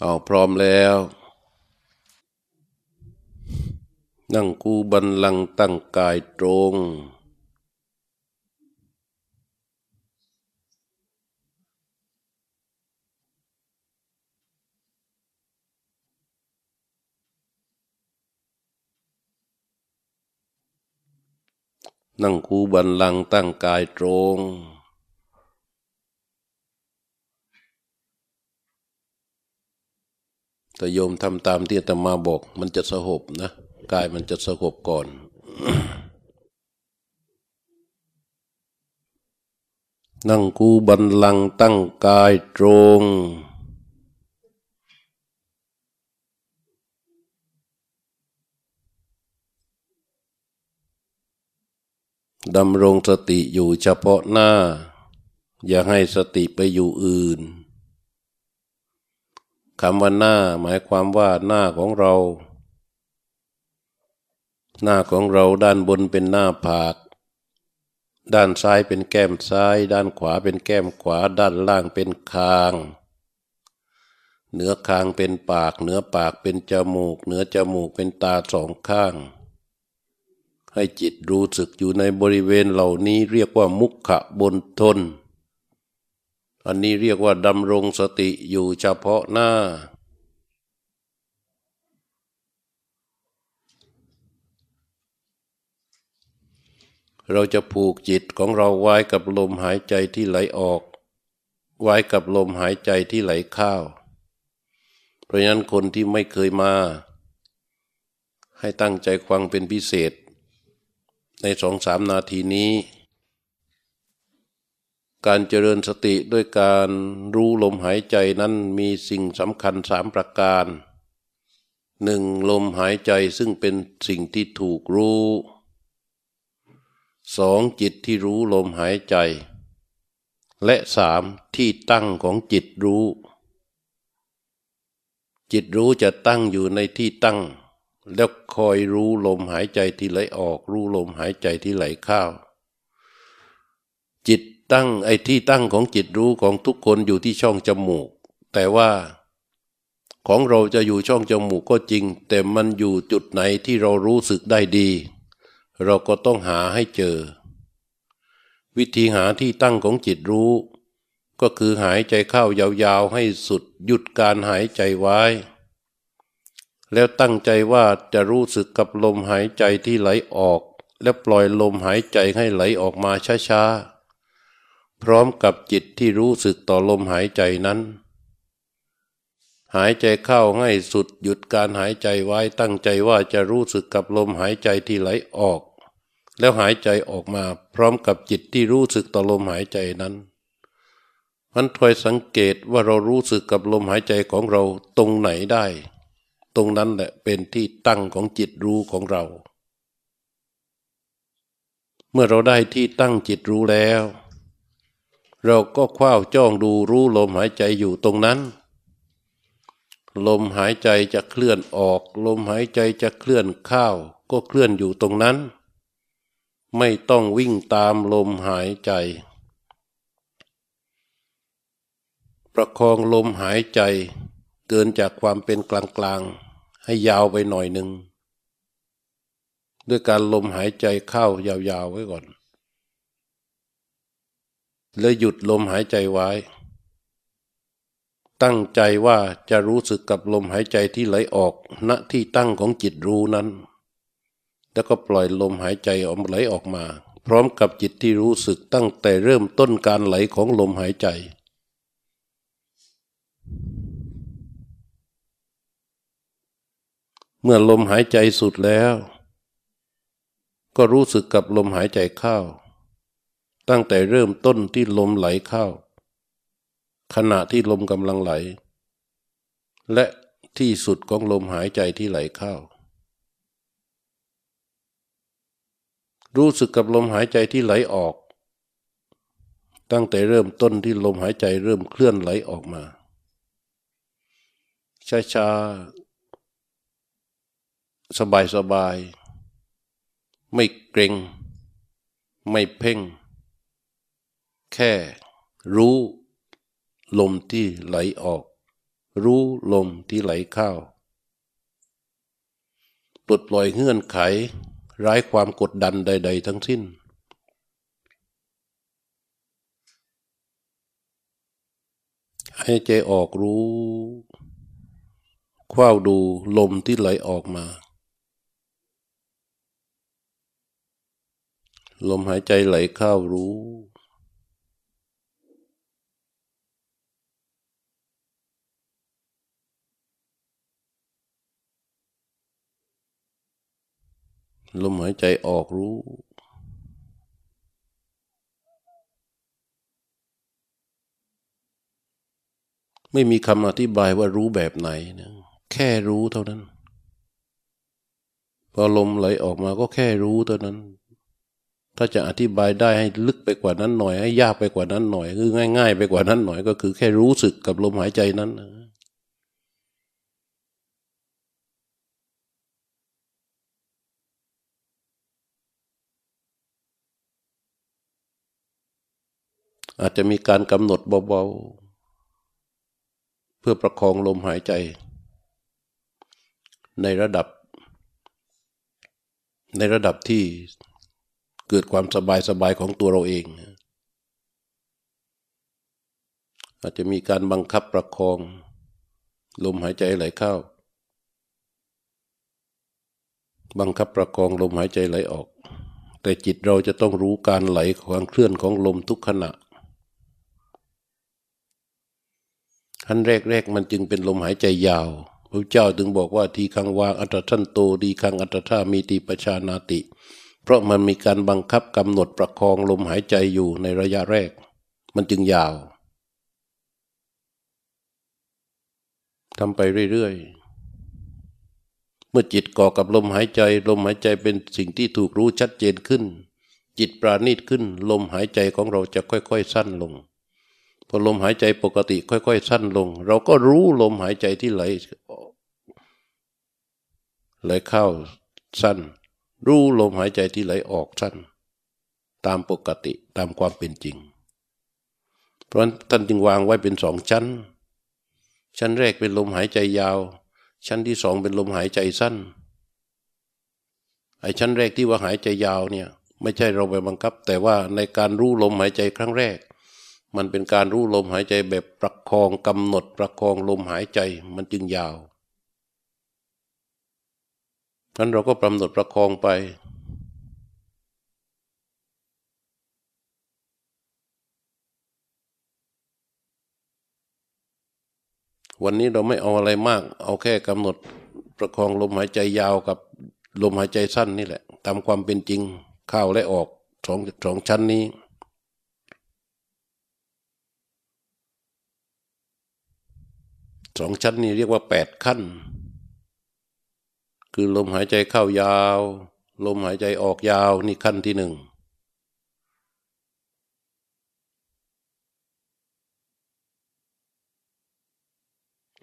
เอาพร้อมแล้ว นั่งกูบันลังตั้งกายตรง นั่งคูบันลังตั้งกายตรง แต่โยมทำตามที่อาตมาบอก มันจะสงบนะกายมันจะสงบก่อน นั่งกูบันลังตั้งกายตรงดำรงสติอยู่เฉพาะหน้า อย่าให้สติไปอยู่อื่น คำว่าหน้าหมายความว่าหน้าของเรา หน้าของเราด้านบนเป็นหน้าผาก ด้านซ้ายเป็นแก้มซ้าย ด้านขวาเป็นแก้มขวา ด้านล่างเป็นคาง เหนือคางเป็นปาก เหนือปากเป็นจมูก เหนือจมูกเป็นตาสองข้าง ให้จิตรู้สึกอยู่ในบริเวณเหล่านี้เรียกว่ามุขะบนทน อันนี้เรียกว่าดำรงสติอยู่เฉพาะหน้า เราจะผูกจิตของเราไว้กับลมหายใจที่ไหลออก ไว้กับลมหายใจที่ไหลเข้าเพราะฉะนั้นคนที่ไม่เคยมา ให้ตั้งใจฟังเป็นพิเศษ ในสองสามนาทีนี้ การเจริญสติด้วยการรู้ลมหายใจนั้นมีสิ่งสำคัญสามประการหนึ่งลมหายใจซึ่งเป็นสิ่งที่ถูกรู้สองจิตที่รู้ลมหายใจ และสามที่ตั้งของจิตรู้ จิตรู้จะตั้งอยู่ในที่ตั้ง แล้วคอยรู้ลมหายใจที่ไหลออก รู้ลมหายใจที่ไหลเข้า ตั้งไอ้ที่ตั้งของจิตรู้ของทุกคนอยู่ที่ช่องจมูก แต่ว่าของเราจะอยู่ช่องจมูกก็จริง แต่มันอยู่จุดไหนที่เรารู้สึกได้ดี เราก็ต้องหาให้เจอ วิธีหาที่ตั้งของจิตรู้ ก็คือหายใจเข้ายาวๆให้สุดหยุดการหายใจไว้ แล้วตั้งใจว่าจะรู้สึกกับลมหายใจที่ไหลออก แล้วปล่อยลมหายใจให้ไหลออกมาช้าๆ พร้อมกับจิตที่รู้สึกต่อลมหายใจนั้น หายใจเข้าให้สุดหยุดการหายใจไว้ตั้งใจว่าจะรู้สึกกับลมหายใจที่ไหลออก แล้วหายใจออกมาพร้อมกับจิตที่รู้สึกต่อลมหายใจนั้นมันคอยสังเกตว่าเรารู้สึกกับลมหายใจของเราตรงไหนได้ ตรงนั้นแหละเป็นที่ตั้งของจิตรู้ของเรา เมื่อเราได้ที่ตั้งจิตรู้แล้ว เราก็คว้าจ้องดูรู้ลมหายใจอยู่ตรงนั้น ลมหายใจจะเคลื่อนออก ลมหายใจจะเคลื่อนเข้าก็เคลื่อนอยู่ตรงนั้น ไม่ต้องวิ่งตามลมหายใจ ประคองลมหายใจเกินจากความเป็นกลางๆ ให้ยาวไปหน่อยหนึ่งด้วยการลมหายใจเข้ายาวๆไว้ก่อน แล้วหยุดลมหายใจไว้ ตั้งใจว่าจะรู้สึกกับลมหายใจที่ไหลออก ณที่ตั้งของจิตรู้นั้น แล้วก็ปล่อยลมหายใจออกไหลออกมา พร้อมกับจิตที่รู้สึกตั้งแต่เริ่มต้นการไหลของลมหายใจเมื่อลมหายใจสุดแล้ว ก็รู้สึกกับลมหายใจเข้า ตั้งแต่เริ่มต้นที่ลมไหลเข้า ขณะที่ลมกำลังไหล และที่สุดของลมหายใจที่ไหลเข้า รู้สึกกับลมหายใจที่ไหลออก ตั้งแต่เริ่มต้นที่ลมหายใจเริ่มเคลื่อนไหลออกมาช้าๆสบายๆไม่เกรง ไม่เพ่ง แค่รู้ลมที่ไหลออก รู้ลมที่ไหลเข้าปลดปล่อยเงื่อนไขร้ายความกดดันใด ๆ ทั้งสิ้น ให้ใจออกรู้คว้าดูลมที่ไหลออกมา ลมหายใจไหลเข้ารู้ ลมหายใจออกรู้ ไม่มีคำอธิบายว่ารู้แบบไหนนะแค่รู้เท่านั้น พอลมไหลออกมาก็แค่รู้เท่านั้น ถ้าจะอธิบายได้ให้ลึกไปกว่านั้นหน่อย ให้ยากไปกว่านั้นหน่อย คือง่าย ๆ ไปกว่านั้นหน่อยก็คือแค่รู้สึกกับลมหายใจนั้น อาจจะมีการกำหนดเบาๆ เพื่อประคองลมหายใจ ในระดับ ในระดับที่เกิดความสบายสบายของตัวเราเอง อาจจะมีการบังคับประคอง ลมหายใจไหลเข้า บังคับประคองลมหายใจไหลออกแต่จิตเราจะต้องรู้การไหลความเคลื่อนของลมทุกขณะ ขั้นแรกๆมันจึงเป็นลมหายใจยาว พระเจ้าถึงบอกว่าทีคังวางอัตทันโตดีคังอัตถามีติปชานาติ เพราะมันมีการบังคับกำหนดประคองลมหายใจอยู่ในระยะแรก มันจึงยาวทำไปเรื่อยๆ เมื่อจิตก่อกับลมหายใจ ลมหายใจเป็นสิ่งที่ถูกรู้ชัดเจนขึ้น จิตปราณีตขึ้น ลมหายใจของเราจะค่อยๆ สั้นลง พอลมหายใจปกติค่อย ๆ สั้นลง เราก็รู้ลมหายใจที่ไหลไหลเข้าสั้น รู้ลมหายใจที่ไหลออกสั้น ตามปกติตามความเป็นจริง เพราะท่านจึงวางไว้เป็นสองชั้น ชั้นแรกเป็นลมหายใจยาว ชั้นที่สองเป็นลมหายใจสั้นไอ้ชั้นแรกที่ว่าหายใจยาวเนี่ย ไม่ใช่เราไปบังคับ แต่ว่าในการรู้ลมหายใจครั้งแรก มันเป็นการรู้ลมหายใจแบบประคองกำหนดประคองลมหายใจมันจึงยาวนั้นเราก็กำหนดประคองไป วันนี้เราไม่เอาอะไรมาก เอาแค่กำหนดประคองลมหายใจยาวกับลมหายใจสั้นนี่แหละ ตามความเป็นจริงเข้าและออกสองสองชั้นนี้ สองชั้นนี้เรียกว่าแปดขั้น คือลมหายใจเข้ายาว ลมหายใจออกยาวนี่ขั้นที่หนึ่ง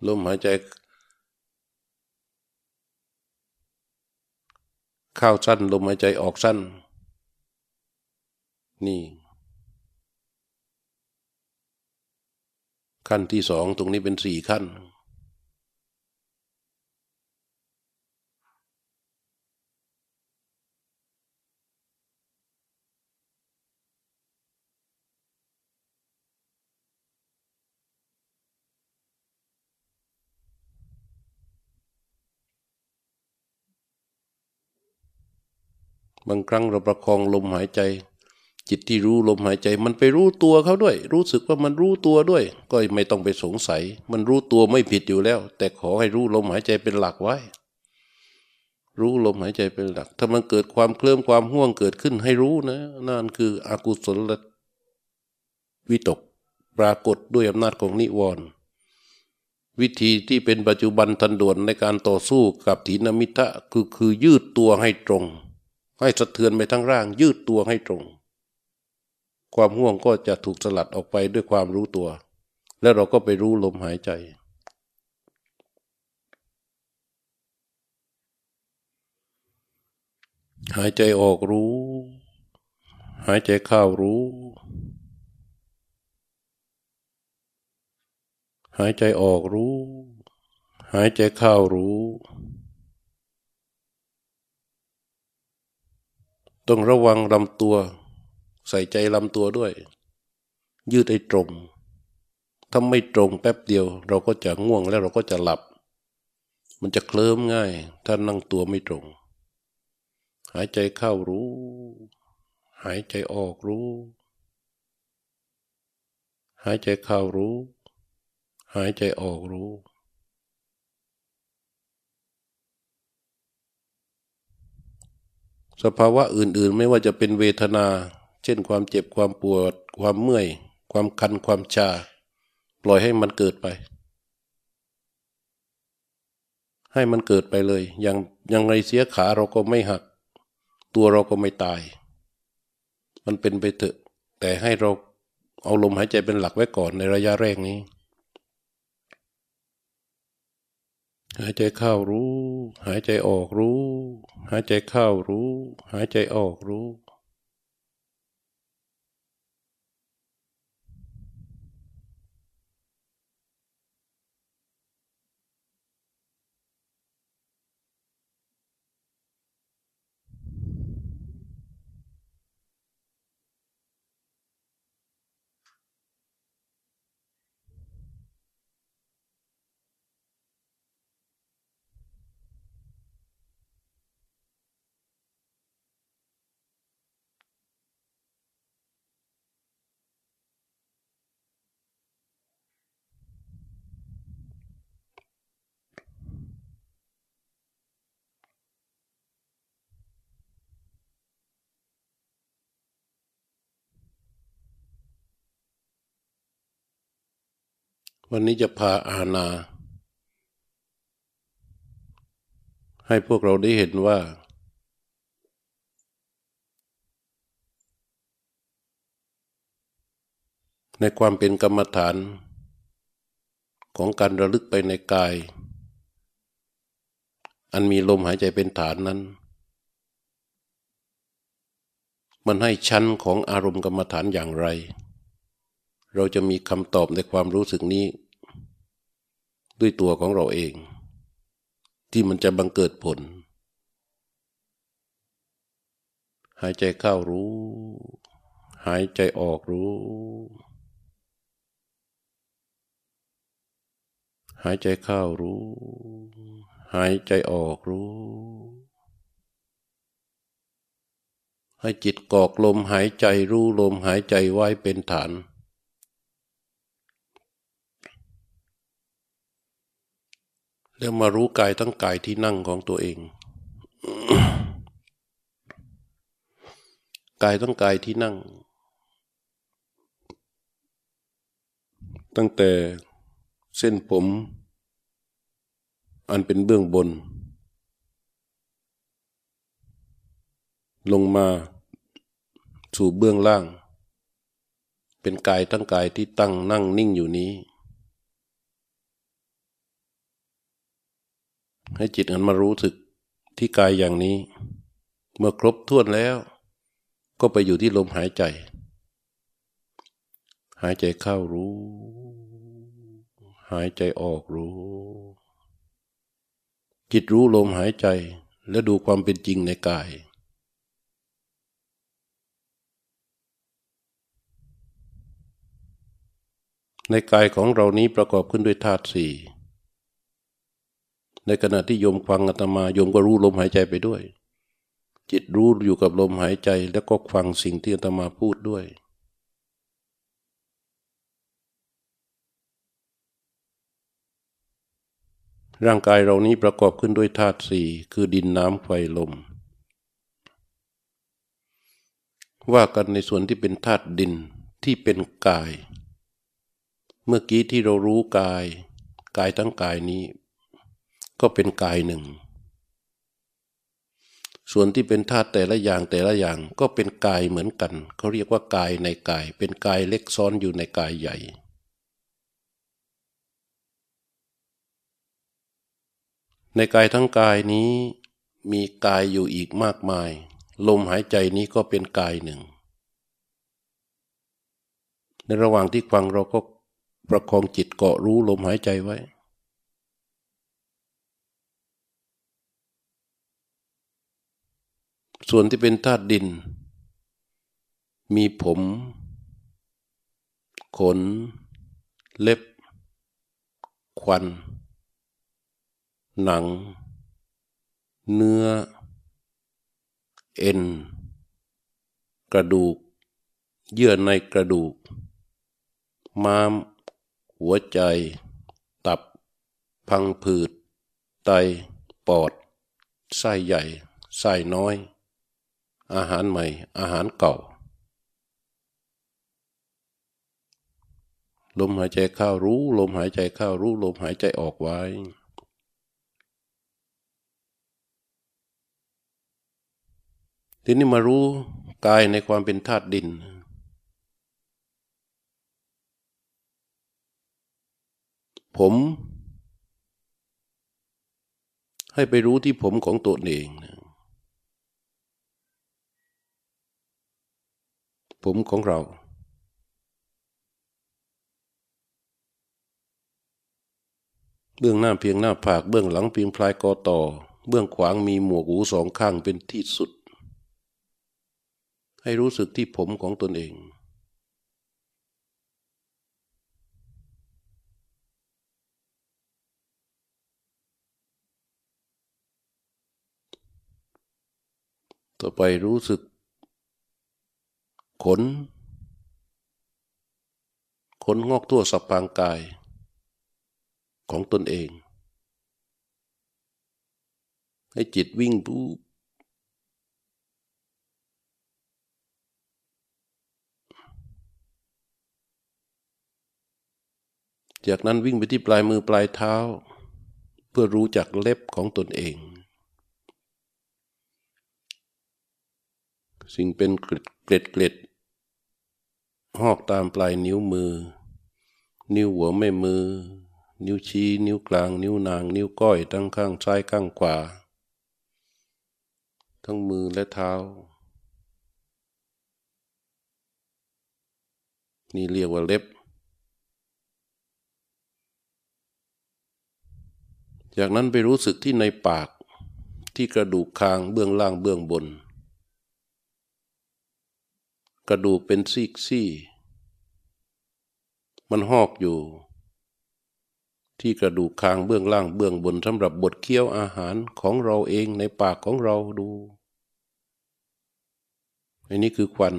ลมหายใจเข้าสั้น ลมหายใจออกสั้น นี่ ขั้นที่สองตรงนี้เป็นสี่ขั้น บางครั้งเราประคองลมหายใจ จิตที่รู้ลมหายใจ มันไปรู้ตัวเขาด้วย รู้สึกว่ามันรู้ตัวด้วย ก็ไม่ต้องไปสงสัย มันรู้ตัวไม่ผิดอยู่แล้ว แต่ขอให้รู้ลมหายใจเป็นหลักไว้ รู้ลมหายใจเป็นหลัก ถ้ามันเกิดความเคลื่อนความห่วงเกิดขึ้นให้รู้นะนั่นคืออกุศลวิตก ปรากฏด้วยอำนาจของนิวรณ์วิธีที่เป็นปัจจุบันทันด่วนในการต่อสู้กับถีนมิทะคือคือยืดตัวให้ตรง ให้สะเทือนไปทั้งร่าง ยืดตัวให้ตรง ความห่วงก็จะถูกสลัดออกไปด้วยความรู้ตัว แล้วเราก็ไปรู้ลมหายใจ หายใจออกรู้ หายใจเข้ารู้ หายใจออกรู้ หายใจเข้ารู้ต้องระวังลำตัว ใส่ใจลำตัวด้วย ยืดให้ตรงถ้าไม่ตรงแป๊บเดียว เราก็จะง่วงแล้วเราก็จะหลับ มันจะเคลิ้มง่าย ถ้านั่งตัวไม่ตรง หายใจเข้ารู้ หายใจออกรู้ หายใจเข้ารู้ หายใจออกรู้ สภาวะอื่น ๆ ไม่ว่าจะเป็นเวทนา เช่นความเจ็บความปวด ความเมื่อย ความคันความชา ปล่อยให้มันเกิดไป ให้มันเกิดไปเลยยังยังไงเสียขาเราก็ไม่หัก ตัวเราก็ไม่ตาย มันเป็นไปเถอะ แต่ให้เราเอาลมหายใจเป็นหลักไว้ก่อนในระยะแรกนี้ หายใจเข้ารู้ หายใจออกรู้ หายใจเข้ารู้ หายใจออกรู้ วันนี้จะพาอาณา ให้พวกเราได้เห็นว่า ในความเป็นกรรมฐาน ของการระลึกไปในกาย อันมีลมหายใจเป็นฐานนั้น มันให้ชั้นของอารมณ์กรรมฐานอย่างไร เราจะมีคำตอบในความรู้สึกนี้ ด้วยตัวของเราเอง ที่มันจะบังเกิดผล หายใจเข้ารู้ หายใจออกรู้ หายใจเข้ารู้ หายใจออกรู้ให้จิตกอกลมหายใจรู้ลมหายใจไว้เป็นฐาน แล้วมารู้กายทั้งกายที่นั่งของตัวเอง กายทั้งกายที่นั่ง ตั้งแต่เส้นผม อันเป็นเบื้องบน ลงมาสู่เบื้องล่าง เป็นกายทั้งกายที่ตั้งนั่งนิ่งอยู่นี้ ให้จิตมันมารู้สึกที่กายอย่างนี้ เมื่อครบถ้วนแล้ว ก็ไปอยู่ที่ลมหายใจ หายใจเข้ารู้ หายใจออกรู้ จิตรู้ลมหายใจและดูความเป็นจริงในกายในกายของเรานี้ประกอบขึ้นด้วยธาตุสี่ ในขณะที่โยมฟังอาตมาโยมก็รู้ลมหายใจไปด้วย จิตรู้อยู่กับลมหายใจแล้วก็ฟังสิ่งที่อาตมาพูดด้วย ร่างกายเรานี้ประกอบขึ้นด้วยธาตุสี่คือดินน้ำไฟลม ว่ากันในส่วนที่เป็นธาตุดินที่เป็นกาย เมื่อกี้ที่เรารู้กาย กายทั้งกายนี้ ก็เป็นกายหนึ่ง ส่วนที่เป็นธาตุแต่ละอย่างแต่ละอย่างก็เป็นกายเหมือนกัน เขาเรียกว่ากายในกาย เป็นกายเล็กซ้อนอยู่ในกายใหญ่ ในกายทั้งกายนี้มีกายอยู่อีกมากมาย ลมหายใจนี้ก็เป็นกายหนึ่ง ในระหว่างที่ฟังเราก็ประคองจิตเกาะรู้ลมหายใจไว้ ส่วนที่เป็นธาตุดิน มีผม ขน เล็บ ควัน หนัง เนื้อ เอ็น กระดูก เยื่อในกระดูก ม้าม หัวใจ ตับ พังผืด ไต ปอด ไส้ใหญ่ ไส้น้อย อาหารใหม่ อาหารเก่า ลมหายใจเข้ารู้ ลมหายใจเข้ารู้ ลมหายใจออกไว้ ทีนี้มารู้กายในความเป็นธาตุดิน ผมให้ไปรู้ที่ผมของตัวเองนะ ผมของเรา เบื้องหน้าเพียงหน้าผากเบื้องหลังเพียงปลายกอต่อ เบื้องขวางมีหมวกหูสองข้างเป็นที่สุด ให้รู้สึกที่ผมของตนเองต่อไปรู้สึก ขน ขนงอกทั่วสับพางกาย ของตนเอง ให้จิตวิ่งปุ๊บจากนั้นวิ่งไปที่ปลายมือปลายเท้า เพื่อรู้จักเล็บของตนเอง สิ่งเป็นเกล็ดเกล็ดเกล็ด หอกตามปลายนิ้วมือ นิ้วหัวแม่มือ นิ้วชี้ นิ้วกลาง นิ้วนาง นิ้วก้อยทั้งข้างซ้ายข้างขวา ทั้งมือและเท้า นี่เรียกว่าเล็บ จากนั้นไปรู้สึกที่ในปากที่กระดูกคางเบื้องล่างเบื้องบน ระดูกเป็นซีกซี่ มันหอกอยู่ ที่กระดูกคางเบื้องล่างเบื้องบนสำหรับบดเคี้ยวอาหารของเราเองในปากของเราดูอันนี้คือควัน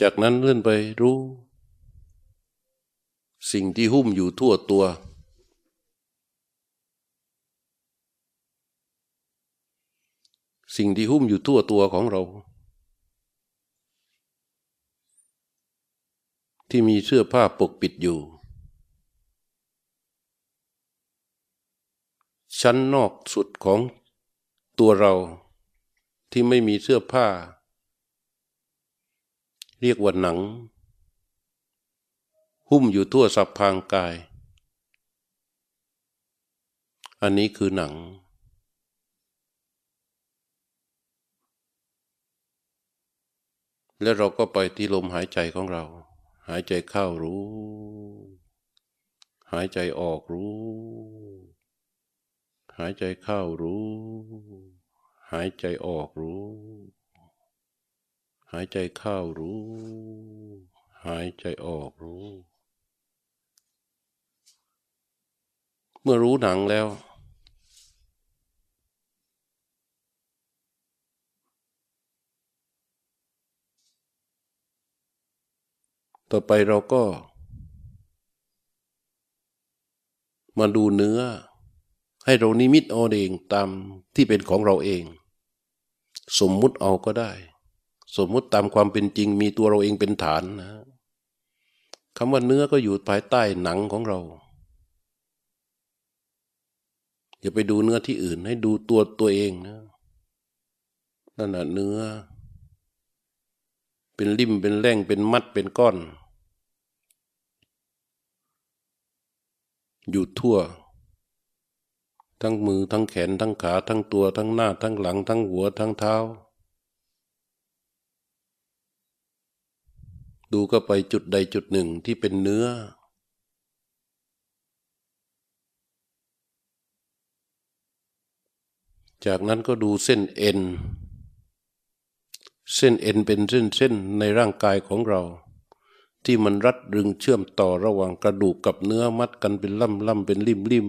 จากนั้นเลื่อนไปรู้ สิ่งที่หุ้มอยู่ทั่วตัว สิ่งที่หุ้มอยู่ทั่วตัวของเรา ที่มีเสื้อผ้าปกปิดอยู่ ชั้นนอกสุดของตัวเราที่ไม่มีเสื้อผ้า เรียกว่าหนัง หุ้มอยู่ทั่วสับพางกาย อันนี้คือหนัง แล้วเราก็ไปที่ลมหายใจของเรา หายใจเข้ารู้ หายใจออกรู้ หายใจเข้ารู้ หายใจออกรู้ หายใจเข้ารู้ หายใจออกรู้ เมื่อรู้หนังแล้ว ต่อไปเราก็ มาดูเนื้อ ให้เรานิมิตเอาเองตามที่เป็นของเราเอง สมมุติเอาก็ได้ สมมุติตามความเป็นจริงมีตัวเราเองเป็นฐานนะคำว่าเนื้อก็อยู่ภายใต้หนังของเรา อย่าไปดูเนื้อที่อื่นให้ดูตัวตัวเองนะนั่นแหะเนื้อ เป็นริมเป็นแร่งเป็นมัดเป็นก้อน อยู่ทั่ว ทั้งมือทั้งแขนทั้งขา ทั้งตัวทั้งหน้า ทั้งหลัง ทั้งหัวทั้งเท้า ดูก็ไปจุดใดจุดหนึ่งที่เป็นเนื้อ จากนั้นก็ดูเส้นเอ็น เส้นเอ็นเป็นเส้นเส้นในร่างกายของเรา ที่มันรัดรึงเชื่อมต่อระหว่างกระดูกกับเนื้อมัดกันเป็นล่ำล่ำเป็นริมริม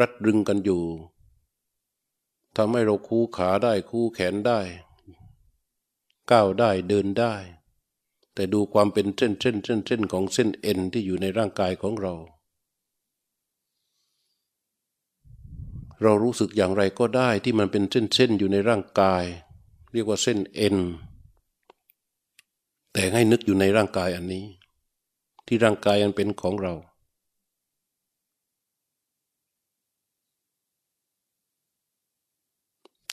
รัดรึงกันอยู่ทำให้เราคู่ขาได้คู่แขนได้ ก้าวได้เดินได้ แต่ดูความเป็นเส้นเส้นเส้นเส้นของเส้นเอ็นที่อยู่ในร่างกายของเรา เรารู้สึกอย่างไรก็ได้ที่มันเป็นเส้นเส้นอยู่ในร่างกาย เรียกว่าเส้นเอ็นแต่ให้นึกอยู่ในร่างกายอันนี้ ที่ร่างกายอันเป็นของเรา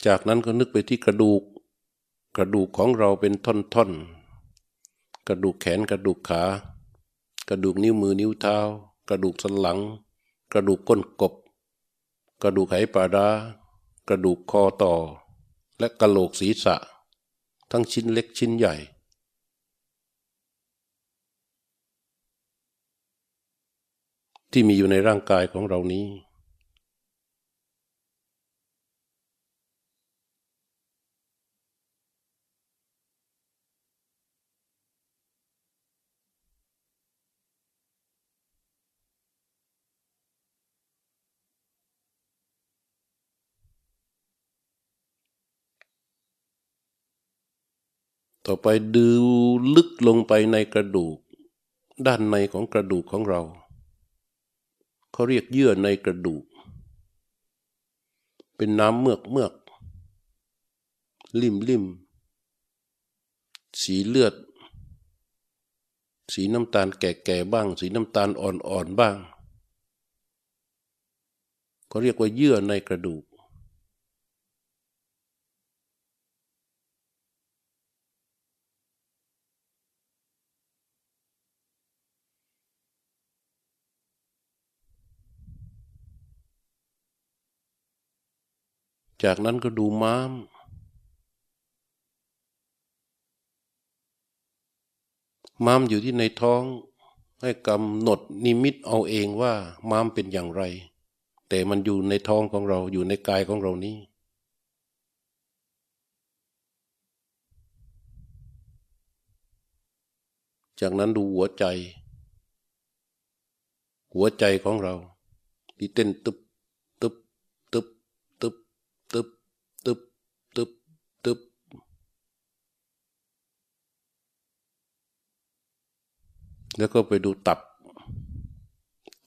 จากนั้นก็นึกไปที่กระดูก กระดูกของเราเป็นท่อนๆ กระดูกแขนกระดูกขา กระดูกนิ้วมือนิ้วเท้า กระดูกสันหลัง กระดูกก้นกบ กระดูกไหปลาดากระดูกคอต่อ และกระโหลกศีรษะ ทั้งชิ้นเล็กชิ้นใหญ่ ที่มีอยู่ในร่างกายของเรานี้ ต่อไปดูลึกลงไปในกระดูก ด้านในของกระดูกของเรา เขาเรียกเยื่อในกระดูก เป็นน้ำเมือกเมือก ลิ่มลิ่มสีเลือด สีน้ำตาลแก่ๆบ้าง สีน้ำตาลอ่อนๆบ้าง เขาเรียกว่าเยื่อในกระดูก จากนั้นก็ดูม้าม ม้ามอยู่ที่ในท้อง ให้กำหนดนิมิตเอาเองว่าม้ามเป็นอย่างไร แต่มันอยู่ในท้องของเราอยู่ในกายของเรานี้จากนั้นดูหัวใจ หัวใจของเรา ที่เต้นตึบตึบตึบตึบตึบ แล้วก็ไปดูตับ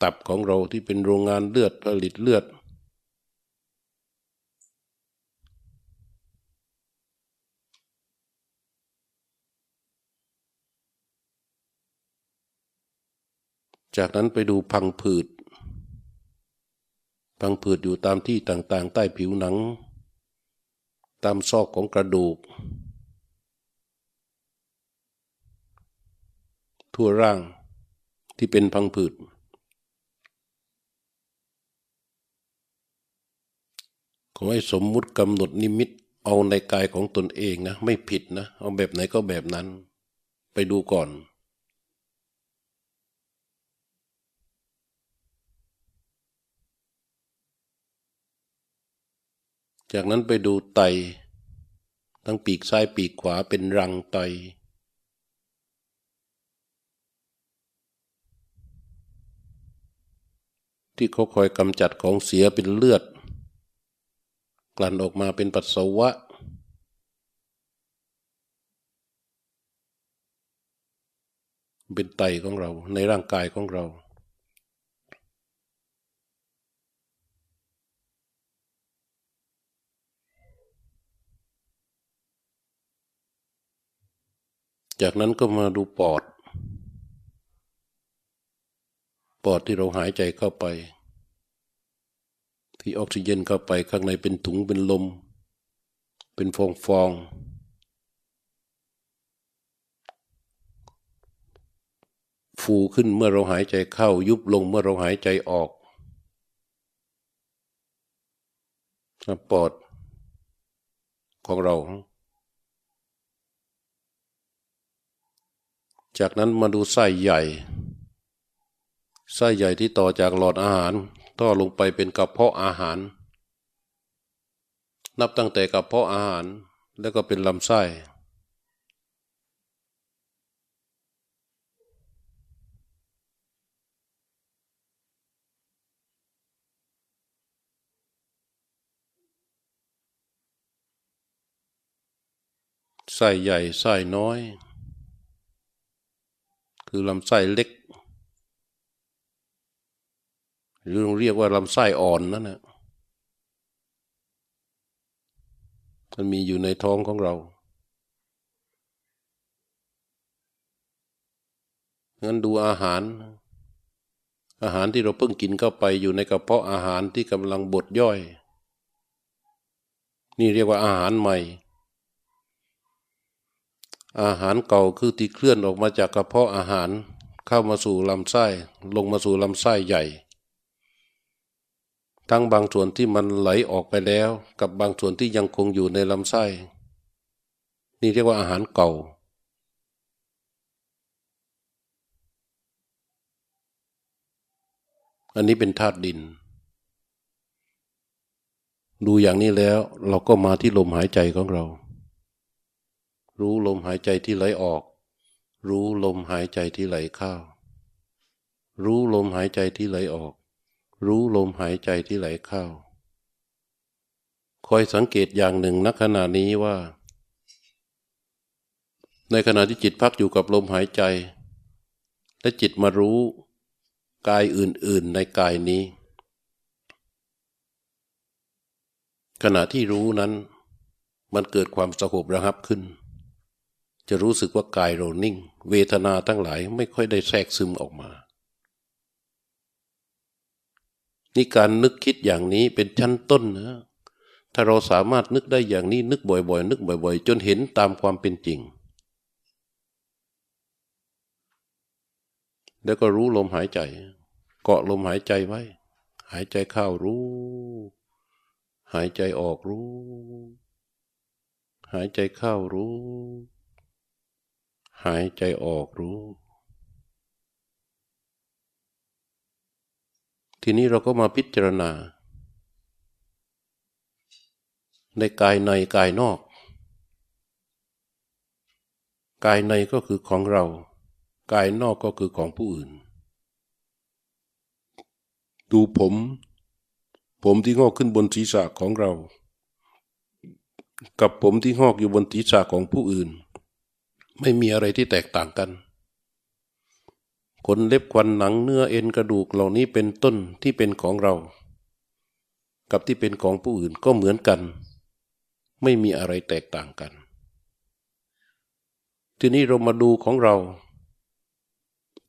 ตับของเราที่เป็นโรงงานเลือดผลิตเลือด จากนั้นไปดูพังผืด พังผืดอยู่ตามที่ต่างๆ ใต้ผิวหนัง ตามซอกของกระดูก ทั่วร่างที่เป็นพังผืด ขอให้สมมุติกำหนดนิมิตเอาในกายของตนเองนะ ไม่ผิดนะ เอาแบบไหนก็แบบนั้น ไปดูก่อนจากนั้นไปดูไต ทั้งปีกซ้ายปีกขวาเป็นรังไต ที่เขาคอยกำจัดของเสียเป็นเลือด กลั่นออกมาเป็นปัสสาวะ เป็นไตของเราในร่างกายของเรา จากนั้นก็มาดูปอด ป อดที่เราหายใจเข้าไป ที่ออกซิเจนเข้าไปข้างในเป็นถุงเป็นลม เป็นฟองฟองฟูขึ้นเมื่อเราหายใจเข้า ยุบลงเมื่อเราหายใจออกปอดของเรา จากนั้นมาดูไส้ใหญ่ ไส้ใหญ่ที่ต่อจากหลอดอาหารต่อลงไปเป็นกระเพาะอาหาร นับตั้งแต่กระเพาะอาหารแล้วก็เป็นลำไส้ไส้ใหญ่ไส้น้อย คือลำไส้เล็ก หรือเรียกว่าลำไส้อ่อนนั่นนะมันมีอยู่ในท้องของเรางั้นดูอาหาร อาหารที่เราเพิ่งกินเข้าไปอยู่ในกระเพาะอาหารที่กำลังบดย่อย นี่เรียกว่าอาหารใหม่ อาหารเก่าคือที่เคลื่อนออกมาจากกระเพาะอาหาร เข้ามาสู่ลำไส้ ลงมาสู่ลำไส้ใหญ่ ทั้งบางส่วนที่มันไหลออกไปแล้ว กับบางส่วนที่ยังคงอยู่ในลำไส้ นี่เรียกว่าอาหารเก่า อันนี้เป็นธาตุดิน ดูอย่างนี้แล้วเราก็มาที่ลมหายใจของเรา รู้ลมหายใจที่ไหลออก รู้ลมหายใจที่ไหลเข้ารู้ลมหายใจที่ไหลออก รู้ลมหายใจที่ไหลเข้า คอยสังเกตอย่างหนึ่งณขณะนี้ว่า ในขณะที่จิตพักอยู่กับลมหายใจ และจิตมารู้กายอื่น ๆในกายนี้ ขณะที่รู้นั้น มันเกิดความสงบระหับขึ้น จะรู้สึกว่ากายเรานิ่ง เวทนาทั้งหลายไม่ค่อยได้แทรกซึมออกมา นี่การนึกคิดอย่างนี้เป็นชั้นต้นนะ ถ้าเราสามารถนึกได้อย่างนี้นึกบ่อยๆ นึกบ่อย ๆ จนเห็นตามความเป็นจริง แล้วก็รู้ลมหายใจ เกาะลมหายใจไว้ หายใจเข้ารู้ หายใจออกรู้ หายใจเข้ารู้ หายใจออกรู้ ทีนี้เราก็มาพิจารณา ในกายในกายนอก กายในก็คือของเรา กายนอกก็คือของผู้อื่น ดูผม ผมที่งอกขึ้นบนศีรษะของเรา กับผมที่งอกอยู่บนศีรษะของผู้อื่น ไม่มีอะไรที่แตกต่างกัน ขนเล็บควันหนังเนื้อเอ็นกระดูกเหล่านี้เป็นต้นที่เป็นของเรา กับที่เป็นของผู้อื่นก็เหมือนกัน ไม่มีอะไรแตกต่างกัน ทีนี้เรามาดูของเรา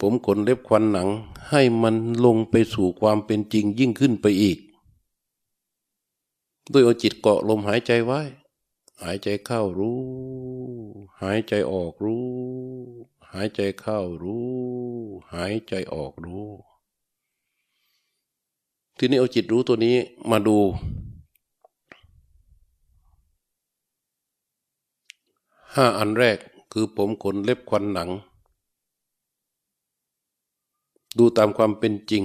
ผมขนเล็บควันหนังให้มันลงไปสู่ความเป็นจริงยิ่งขึ้นไปอีก ด้วยเอาจิตเกาะลมหายใจไว้ หายใจเข้ารู้ หายใจออกรู้ายใจเข้ารู้ หายใจออกรู้ ทีนี้เอาจิตรู้ตัวนี้มาดู ห้าอันแรกคือผมขนเล็บควันหนัง ดูตามความเป็นจริง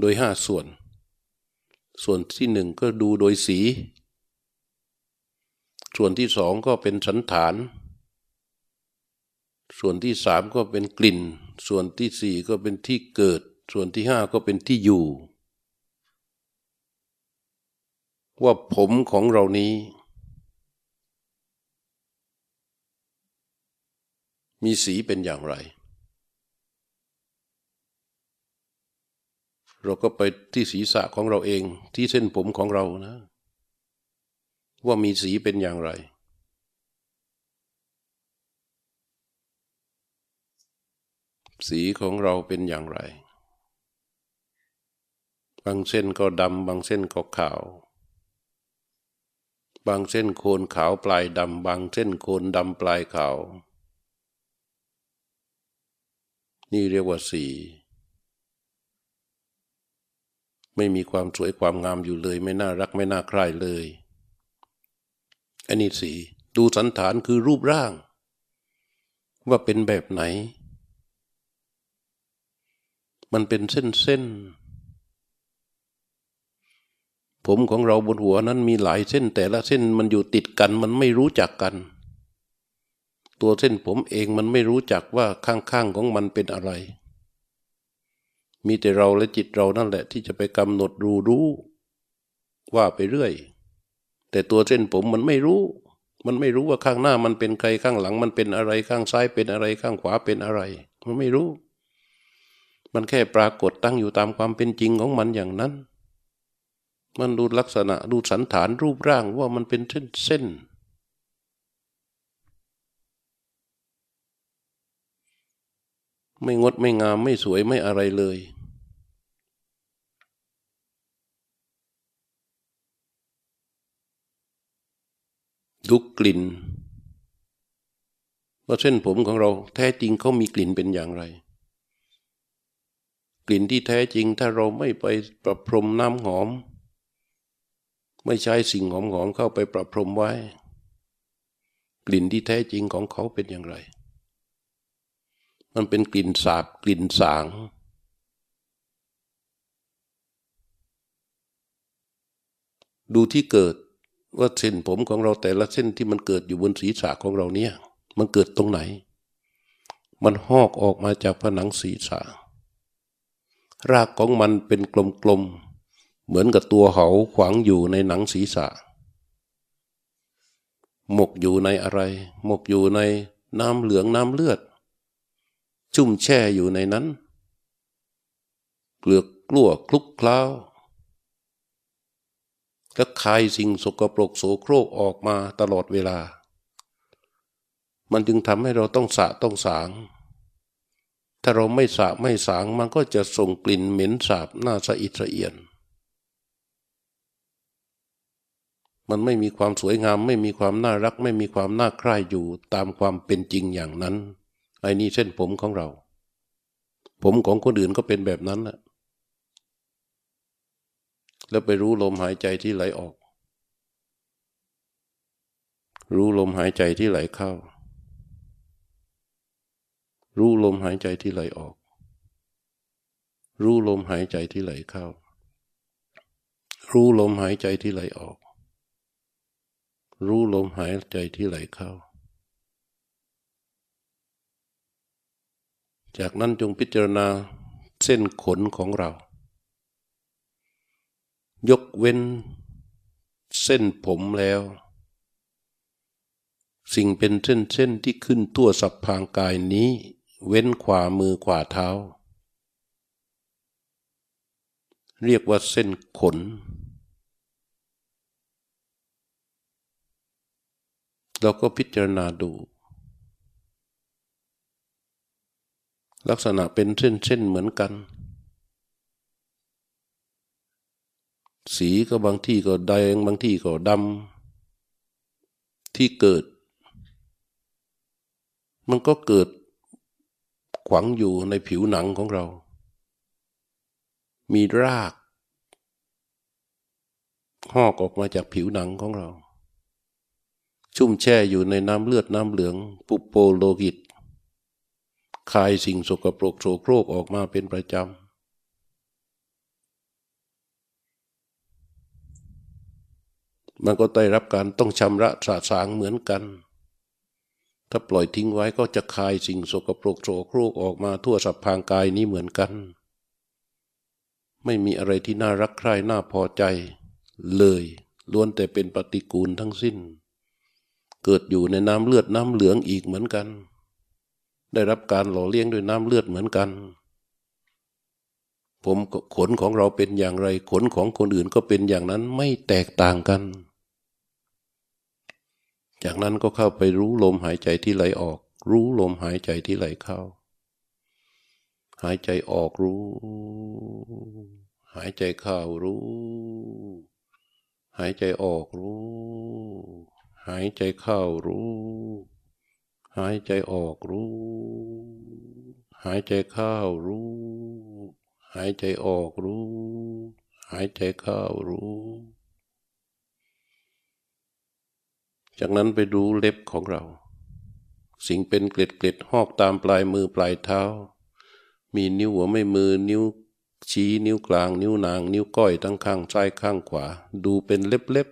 โดยห้าส่วน ส่วนที่หนึ่งก็ดูโดยสี ส่วนที่สองก็เป็นสันฐาน ส่วนที่สามก็เป็นกลิ่น ส่วนที่สี่ก็เป็นที่เกิด ส่วนที่ห้าก็เป็นที่อยู่ ว่าผมของเรานี้ มีสีเป็นอย่างไร เราก็ไปที่ศีรษะของเราเองที่เส้นผมของเรานะ ว่ามีสีเป็นอย่างไร สีของเราเป็นอย่างไร บางเส้นก็ดำบางเส้นก็ขาว บางเส้นโคนขาวปลายดำบางเส้นโคนดำปลายขาว นี่เรียกว่าสี ไม่มีความสวยความงามอยู่เลย ไม่น่ารักไม่น่าใคร่เลยอันนี้สีดูสันฐานคือรูปร่าง ว่าเป็นแบบไหน มันเป็นเส้นเส้น ผมของเราบนหัวนั้นมีหลายเส้น แต่ละเส้นมันอยู่ติดกันมันไม่รู้จักกัน ตัวเส้นผมเองมันไม่รู้จักว่าข้างๆของมันเป็นอะไร มีแต่เราและจิตเรานั่นแหละที่จะไปกำหนดรู้รู้ว่าไปเรื่อย แต่ตัวเส้นผมมันไม่รู้ มันไม่รู้ว่าข้างหน้ามันเป็นใครข้างหลัง มันเป็นอะไรข้างซ้ายเป็นอะไรข้างขวาเป็นอะไร มันไม่รู้ มันแค่ปรากฏตั้งอยู่ตามความเป็นจริงของมันอย่างนั้น มันดูลักษณะดูสันฐานรูปร่างว่ามันเป็นเส้นเส้นไม่งดไม่งามไม่สวยไม่อะไรเลยดูกลิ่นว่าเส้นผมของเราแท้จริงเขามีกลิ่นเป็นอย่างไร ลิ่นที่แท้จริง ถ้าเราไม่ไปประพรมน้ำหอม ไม่ใช้สิ่งหอมๆเข้าไปประพรมไว้ กลิ่นที่แท้จริงของเขาเป็นอย่างไร มันเป็นกลิ่นสาบกลิ่นสางดูที่เกิดว่าเส้นผมของเราแต่ละเส้นที่มันเกิดอยู่บนศีรษะของเราเนี่ย มันเกิดตรงไหน มันหอกออกมาจากผนังศีรษะ รากของมันเป็นกลมๆ เหมือนกับตัวเขาขวางอยู่ในหนังศีรษะ หมกอยู่ในอะไร หมกอยู่ในน้ำเหลืองน้ำเลือด ชุ่มแช่อยู่ในนั้น เกลือกกลัวคลุกคล้าวก็คายสิ่งสกปรกโสโครกออกมาตลอดเวลา มันจึงทำให้เราต้องสะต้องสาง ถ้าเราไม่สะไม่สางมันก็จะส่งกลิ่นเหม็นสาบน่าสะอิดสะเอียน มันไม่มีความสวยงาม ไม่มีความน่ารัก ไม่มีความน่าใคร่อยู่ตามความเป็นจริงอย่างนั้นไอ้นี่เส้นผมของเรา ผมของคนอื่นก็เป็นแบบนั้นแหละแล้วไปรู้ลมหายใจที่ไหลออก รู้ลมหายใจที่ไหลเข้า รู้ลมหายใจที่ไหลออก รู้ลมหายใจที่ไหลเข้า รู้ลมหายใจที่ไหลออก รู้ลมหายใจที่ไหลเข้า จากนั้นจงพิจารณาเส้นขนของเรา ยกเว้นเส้นผมแล้ว สิ่งเป็นเส้นเส้นที่ขึ้นตัวสับพางกายนี้ เว้นขวามือขวาเท้า เรียกว่าเส้นขน เราก็พิจารณาดู ลักษณะเป็นเส้นๆเหมือนกัน สีก็บางที่ก็แดงบางที่ก็ดำที่เกิด มันก็เกิด ขวางอยู่ในผิวหนังของเรา มีรากหอกออกมาจากผิวหนังของเรา ชุ่มแช่อยู่ในน้ำเลือดน้ำเหลือง ปุโปโลกิตคายสิ่งสกปรกโสโครกออกมาเป็นประจำมันก็ได้รับการต้องชำระสาสางเหมือนกัน ถ้าปล่อยทิ้งไว้ก็จะคายสิ่งสกปรกโสโครกออกมาทั่วสัพพางกายนี้เหมือนกัน ไม่มีอะไรที่น่ารักใคร่น่าพอใจ เลยล้วนแต่เป็นปฏิกูลทั้งสิ้น เกิดอยู่ในน้ำเลือดน้ำเหลืองอีกเหมือนกัน ได้รับการหล่อเลี้ยงด้วยน้ำเลือดเหมือนกัน ผมขนของเราเป็นอย่างไร ขนของคนอื่นก็เป็นอย่างนั้นไม่แตกต่างกัน จากนั้นก็เข้าไปรู้ลมหายใจที่ไหลออก รู้ลมหายใจที่ไหลเข้า หายใจออกรู้ หายใจเข้ารู้ หายใจออกรู้ หายใจเข้ารู้ หายใจออกรู้ หายใจเข้ารู้ หายใจออกรู้ หายใจเข้ารู้ จากนั้นไปดูเล็บของเรา สิ่งเป็นเกล็ดเกล็ดหอกตามปลายมือปลายเท้า มีนิ้วหัวไม่มือนิ้วชี้นิ้วกลาง นิ้วนาง นิ้วก้อยทั้งข้างซ้ายข้างขวา ดูเป็นเล็บเล็บ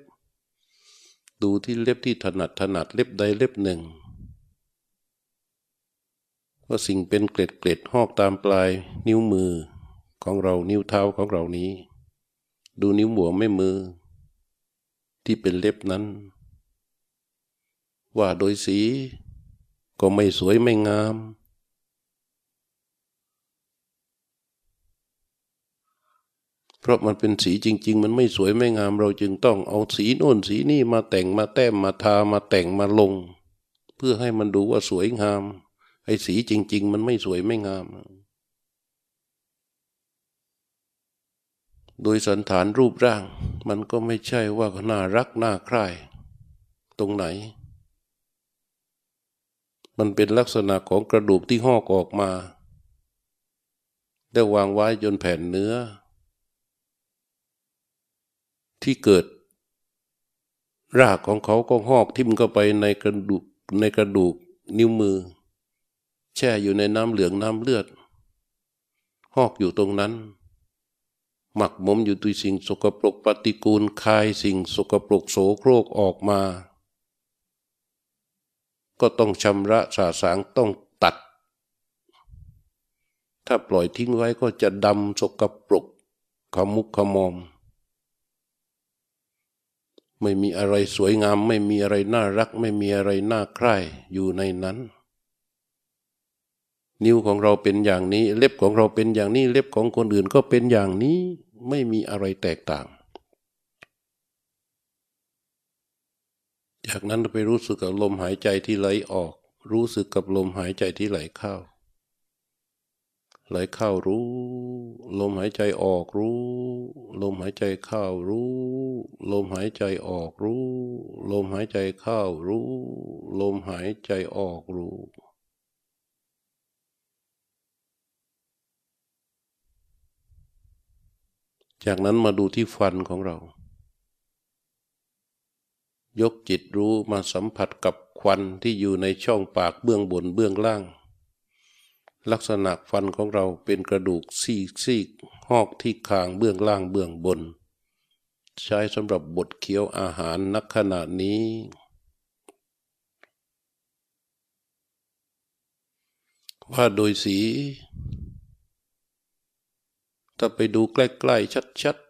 ดูที่เล็บที่ถนัดถนัดเล็บใดเล็บหนึ่งว่าสิ่งเป็นเกล็ดเกล็ดหอกตามปลายนิ้วมือของเรานิ้วเท้าของเรานี้ ดูนิ้วหัวไม่มือ ที่เป็นเล็บนั้น ว่าโดยสี ก็ไม่สวยไม่งาม เพราะมันเป็นสีจริง ๆ มันไม่สวยไม่งาม เราจึงต้องเอาสีโน่นสีนี่มาแต่งมาแต้มมาทามาแต่งมาลง เพื่อให้มันดูว่าสวยงาม ไอ้สีจริง ๆ มันไม่สวยไม่งาม โดยสันฐานรูปร่าง มันก็ไม่ใช่ว่าน่ารักน่าใคร่ตรงไหน มันเป็นลักษณะของกระดูกที่หอกออกมาได้วางไว้จนแผ่นเนื้อ ที่เกิด รากของเขาก็หอกทิ่มเข้าไปในกระดูกในกระดูกนิ้วมือ แช่อยู่ในน้ำเหลืองน้ำเลือด หอกอยู่ตรงนั้น หมักหมมอยู่ด้วยสิ่งสกปรกปฏิกูลคายสิ่งสกปรกโสโครกออกมา ก็ต้องชำระสาสางต้องตัด ถ้าปล่อยทิ้งไว้ก็จะดำสกปรกขมุกขมอม ไม่มีอะไรสวยงาม ไม่มีอะไรน่ารัก ไม่มีอะไรน่าใคร่อยู่ในนั้น นิ้วของเราเป็นอย่างนี้ เล็บของเราเป็นอย่างนี้ เล็บของคนอื่นก็เป็นอย่างนี้ ไม่มีอะไรแตกต่าง จากนั้นไปรู้สึกกับลมหายใจที่ไหลออก รู้สึกกับลมหายใจที่ไหลเข้า ไหลเข้ารู้ ลมหายใจออกรู้ ลมหายใจเข้ารู้ ลมหายใจออกรู้ ลมหายใจเข้ารู้ ลมหายใจออกรู้จากนั้นมาดูที่ฟันของเรา ยกจิตรู้มาสัมผัสกับควันที่อยู่ในช่องปากเบื้องบนเบื้องล่าง ลักษณะฟันของเราเป็นกระดูกซีกซีกหอกที่คางเบื้องล่างเบื้องบน ใช้สำหรับบดเคี้ยวอาหารนักขณะนี้ว่าโดยสี ถ้าไปดูใกล้ ๆ ชัดๆ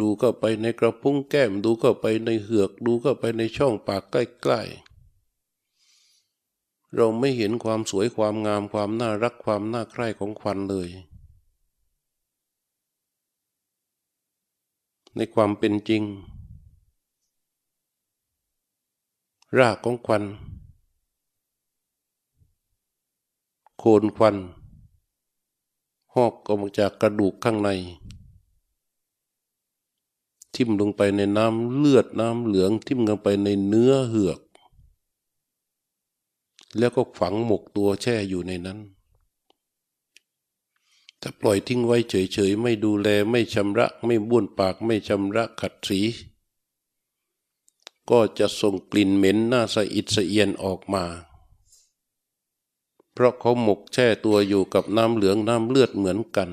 ดูก็ไปในกระพุ้งแก้ม ดูก็ไปในเหือก ดูก็ไปในช่องปากใกล้ๆ เราไม่เห็นความสวยความงามความน่ารักความน่าใคร่ของควันเลย ในความเป็นจริง รากของควัน โคนควันหอกออกมาจากกระดูกข้างใน ทิ่มลงไปในน้ำเลือดน้ำเหลือง ทิ่มลงไปในเนื้อเหือก แล้วก็ฝังหมกตัวแช่อยู่ในนั้นถ้าปล่อยทิ้งไว้เฉยๆ ไม่ดูแลไม่ชำระ ไม่บ้วนปากไม่ชำระขัดสี ก็จะส่งกลิ่นเหม็นหน้าสะอิดสะเอียนออกมา เพราะเขาหมกแช่ตัวอยู่กับน้ำเหลืองน้ำเลือดเหมือนกัน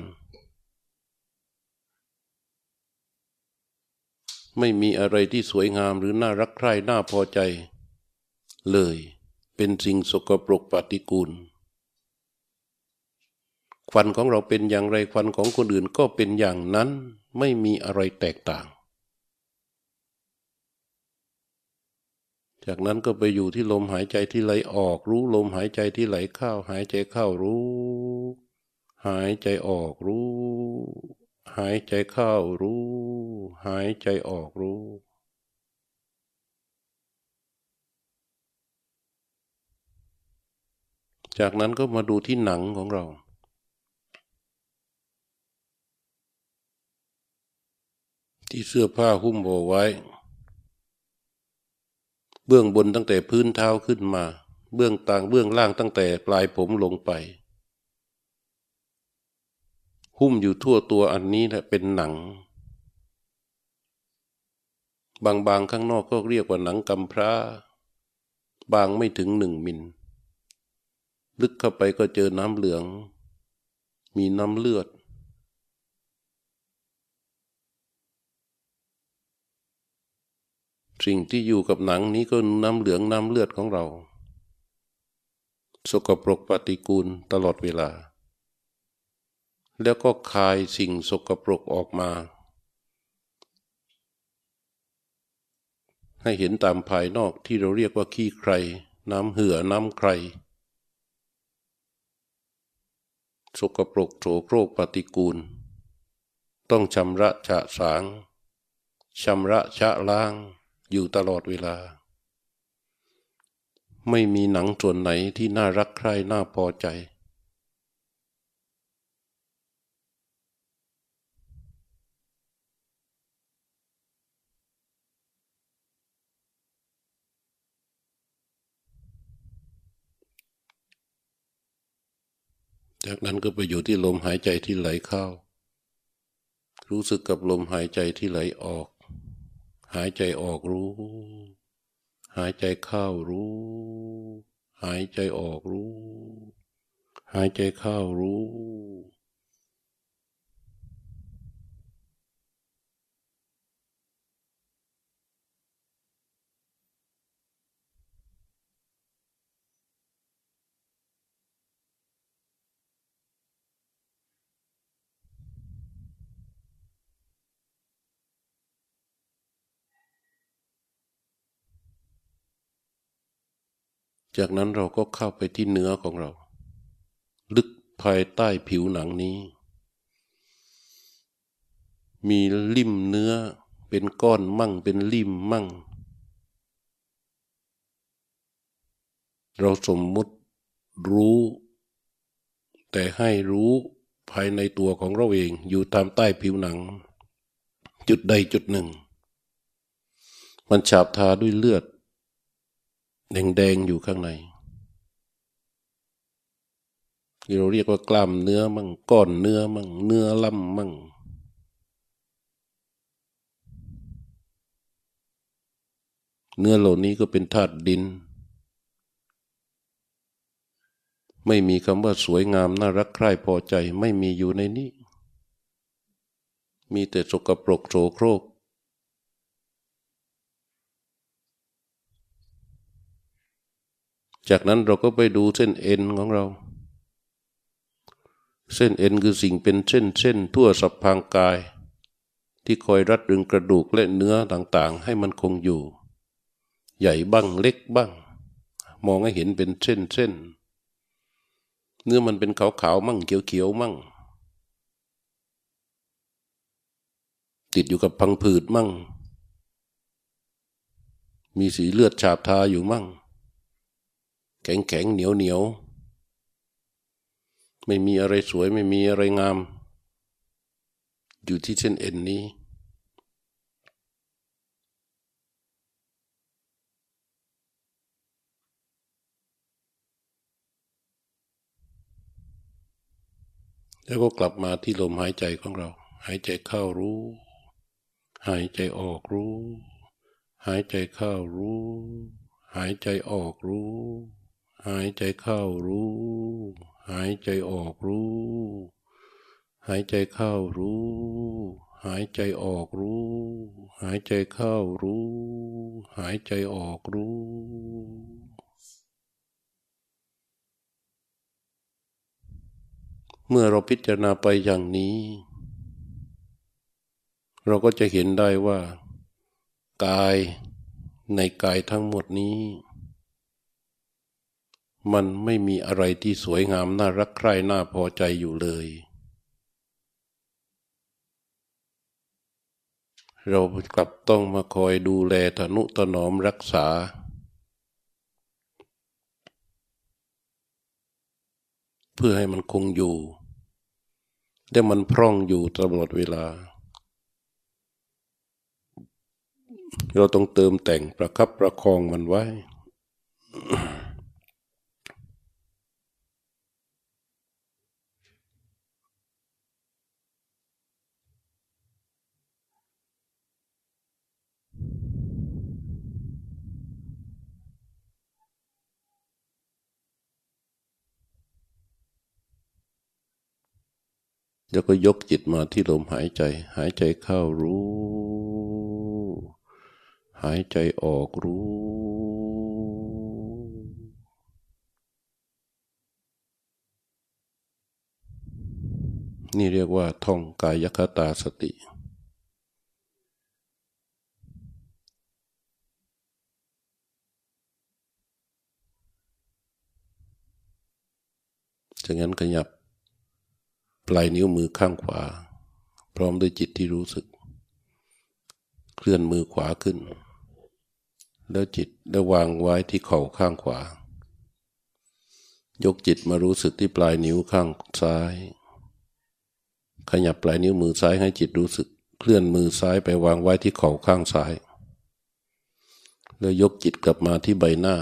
ไม่มีอะไรที่สวยงามหรือน่ารักใคร่น่าพอใจ เลยเป็นสิ่งสกปรกปฏิกูล ควันของเราเป็นอย่างไรควันของคนอื่นก็เป็นอย่างนั้นไม่มีอะไรแตกต่าง จากนั้นก็ไปอยู่ที่ลมหายใจที่ไหลออก รู้ลมหายใจที่ไหลเข้า หายใจเข้ารู้ หายใจออกรู้ หายใจเข้ารู้ หายใจออกรู้ จากนั้นก็มาดูที่หนังของเราที่เสื้อผ้าหุ้มโบไว้ เบื้องบนตั้งแต่พื้นเท้าขึ้นมา เบื้องต่างเบื้องล่างตั้งแต่ปลายผมลงไป หุ้มอยู่ทั่วตัวอันนี้แหละเป็นหนัง บางบางข้างนอกก็เรียกว่าหนังกำพร้า บางไม่ถึงหนึ่งมิลลึกเข้าไปก็เจอน้ำเหลือง มีน้ำเลือด สิ่งที่อยู่กับหนังนี้ก็น้ำเหลืองน้ำเลือดของเรา สกปรกปฏิกูลตลอดเวลา แล้วก็คายสิ่งสกปรกออกมา ให้เห็นตามภายนอกที่เราเรียกว่าขี้ใคร น้ำเหือน้ำใคร สกปรกโสโครกปฏิกูล ต้องชำระชะสางชำระชะล้างอยู่ตลอดเวลา ไม่มีหนังส่วนไหนที่น่ารักใคร่น่าพอใจ จากนั้นก็ไปอยู่ที่ลมหายใจที่ไหลเข้า รู้สึกกับลมหายใจที่ไหลออก หายใจออกรู้ หายใจเข้ารู้ หายใจออกรู้ หายใจเข้ารู้ จากนั้นเราก็เข้าไปที่เนื้อของเรา ลึกภายใต้ผิวหนังนี้ มีลิ่มเนื้อเป็นก้อนมั่งเป็นลิ่มมั่ง เราสมมุติรู้ แต่ให้รู้ภายในตัวของเราเองอยู่ตามใต้ผิวหนัง จุดใดจุดหนึ่ง มันฉาบทาด้วยเลือด แดงๆอยู่ข้างในที่เราเรียกว่ากล้ามเนื้อมั่งก้อนเนื้อมั่งเนื้อล่ำมั่งเนื้อเหล่านี้ก็เป็นธาตุดิน ไม่มีคำว่าสวยงามน่ารักใคร่พอใจไม่มีอยู่ในนี้ มีแต่สกปรกโสโครก จากนั้นเราก็ไปดูเส้นเอ็นของเรา เส้นเอ็นคือสิ่งเป็นเส้นเส้นทั่วสับพางกาย ที่คอยรัดดึงกระดูกและเนื้อต่างๆ ให้มันคงอยู่ ใหญ่บ้างเล็กบ้าง มองให้เห็นเป็นเส้นเส้นเนื้อมันเป็นขาวๆมั่งเขียวๆมั่ง ติดอยู่กับพังผืดมั่ง มีสีเลือดฉาบทาอยู่มั่ง แข็งแข็งเหนียวเหนียวไม่มีอะไรสวยไม่มีอะไรงาม อยู่ที่เส้นเอ็นนี้ แล้วก็กลับมาที่ลมหายใจของเรา หายใจเข้ารู้ หายใจออกรู้ หายใจเข้ารู้ หายใจออกรู้ หายใจเข้ารู้ หายใจออกรู้ หายใจเข้ารู้ หายใจออกรู้ หายใจเข้ารู้ หายใจออกรู้เมื่อเราพิจารณาไปอย่างนี้ เราก็จะเห็นได้ว่า กายในกายทั้งหมดนี้ มันไม่มีอะไรที่สวยงามน่ารักใคร่น่าพอใจอยู่เลย เรากลับต้องมาคอยดูแลทนุถนอมรักษา เพื่อให้มันคงอยู่และมันพร่องอยู่ตลอดเวลา เราต้องเติมแต่งประคับประคองมันไว้ แล้วก็ยกจิตมาที่ลมหายใจ หายใจเข้ารู้ หายใจออกรู้ นี่เรียกว่าท่องกายคตาสติฉะนั้นขยับ ปลายนิ้วมือข้างขวา พร้อมด้วยจิตที่รู้สึก เคลื่อนมือขวาขึ้น แล้วจิตได้วางไว้ที่เข่าข้างขวา ยกจิตมารู้สึกที่ปลายนิ้วข้างซ้าย ขยับปลายนิ้วมือซ้ายให้จิตรู้สึก เคลื่อนมือซ้ายไปวางไว้ที่เข่าข้างซ้าย แล้วยกจิตกลับมาที่ใบหน้า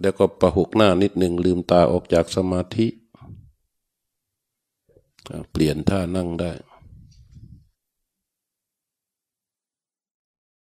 แล้วก็ประหกหน้านิดหนึ่งลืมตาออกจากสมาธิ เปลี่ยนท่านั่งได้